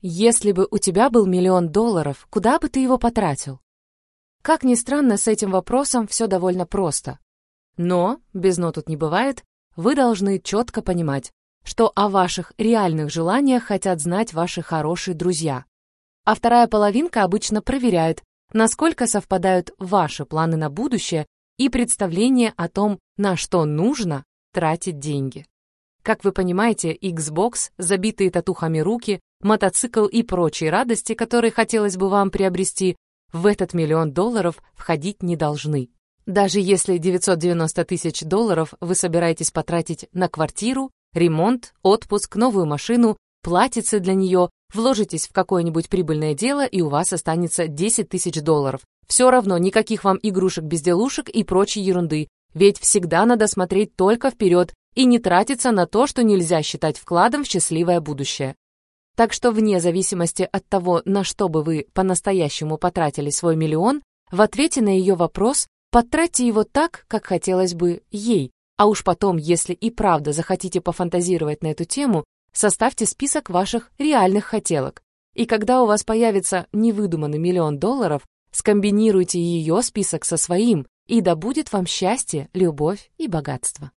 Если бы у тебя был миллион долларов, куда бы ты его потратил? Как ни странно, с этим вопросом все довольно просто. Но, без «но» тут не бывает, вы должны четко понимать, что о ваших реальных желаниях хотят знать ваши хорошие друзья. А вторая половинка обычно проверяет, насколько совпадают ваши планы на будущее и представление о том, на что нужно тратить деньги. Как вы понимаете, Xbox, забитые татухами руки, мотоцикл и прочие радости, которые хотелось бы вам приобрести, в этот миллион долларов входить не должны. Даже если 990 тысяч долларов вы собираетесь потратить на квартиру, ремонт, отпуск, новую машину, платится для нее, вложитесь в какое-нибудь прибыльное дело, и у вас останется 10 тысяч долларов. Все равно никаких вам игрушек-безделушек и прочей ерунды, ведь всегда надо смотреть только вперед и не тратиться на то, что нельзя считать вкладом в счастливое будущее. Так что вне зависимости от того, на что бы вы по-настоящему потратили свой миллион, в ответе на ее вопрос потратьте его так, как хотелось бы ей, а уж потом, если и правда захотите пофантазировать на эту тему, составьте список ваших реальных хотелок. И когда у вас появится невыдуманный миллион долларов, скомбинируйте ее список со своим, и да будет вам счастье, любовь и богатство.